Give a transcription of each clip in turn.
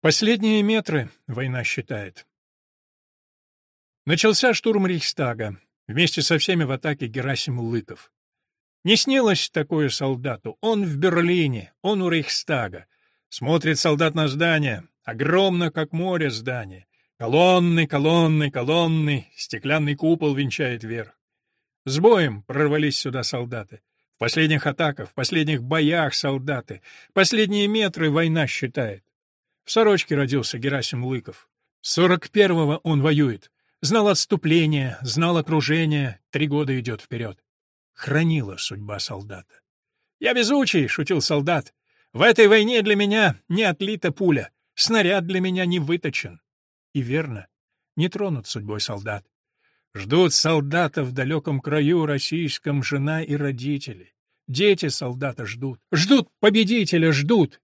Последние метры война считает. Начался штурм Рейхстага. Вместе со всеми в атаке Герасим Лыков. Не снилось такое солдату. Он в Берлине, он у Рейхстага. Смотрит солдат на здание. Огромно, как море, здание. Колонны, колонны, колонны. Стеклянный купол венчает вверх. С боем прорвались сюда солдаты. В последних атаках, в последних боях солдаты. Последние метры война считает. В сорочке родился Герасим Лыков. Сорок первого он воюет. Знал отступление, знал окружение, три года идет вперед. Хранила судьба солдата. «Я везучий», — шутил солдат. «В этой войне для меня не отлита пуля, снаряд для меня не выточен». И верно, не тронут судьбой солдат. Ждут солдата в далеком краю российском жена и родители. Дети солдата ждут. Ждут победителя, ждут.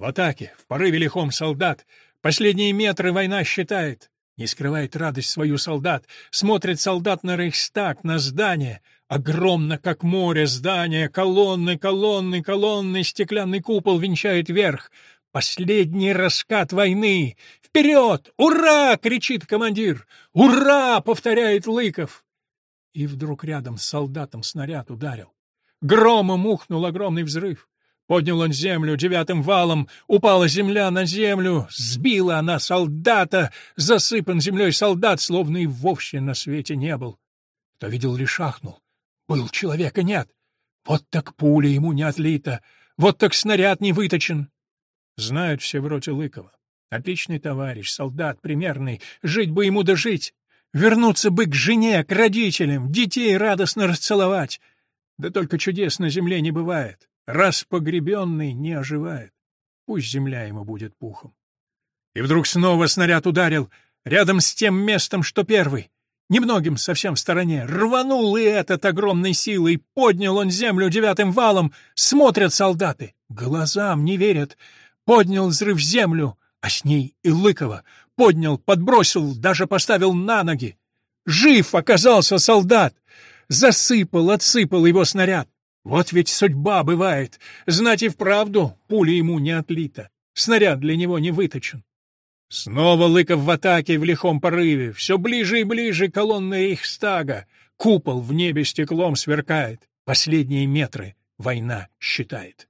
В атаке, в порыве лихом солдат, последние метры война считает. Не скрывает радость свою солдат, смотрит солдат на Рейхстаг, на здание. Огромно, как море, здание, колонны, колонны, колонны, стеклянный купол венчает верх. Последний раскат войны! Вперед! Ура! — кричит командир. Ура! — повторяет Лыков. И вдруг рядом с солдатом снаряд ударил. Громом ухнул огромный взрыв. Поднял он землю девятым валом, упала земля на землю, сбила она солдата, засыпан землей солдат, словно и вовсе на свете не был. Кто видел, лишь ахнул. Был человека нет. Вот так пуля ему не отлита, вот так снаряд не выточен. Знают все в роте Лыкова. Отличный товарищ, солдат, примерный, жить бы ему дожить. Вернуться бы к жене, к родителям, детей радостно расцеловать. Да только чудес на земле не бывает. Раз погребенный не оживает. Пусть земля ему будет пухом. И вдруг снова снаряд ударил, рядом с тем местом, что первый. Немногим совсем в стороне. Рванул и этот огромной силой. Поднял он землю девятым валом. Смотрят солдаты. Глазам не верят. Поднял взрыв землю, а с ней и Лыкова. Поднял, подбросил, даже поставил на ноги. Жив оказался солдат. Засыпал, отсыпал его снаряд. Вот ведь судьба бывает. Знать и вправду пуля ему не отлита. Снаряд для него не выточен. Снова Лыков в атаке в лихом порыве. Все ближе и ближе колонны Рейхстага. Купол в небе стеклом сверкает. Последние метры война считает.